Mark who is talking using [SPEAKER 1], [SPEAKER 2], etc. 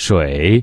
[SPEAKER 1] 水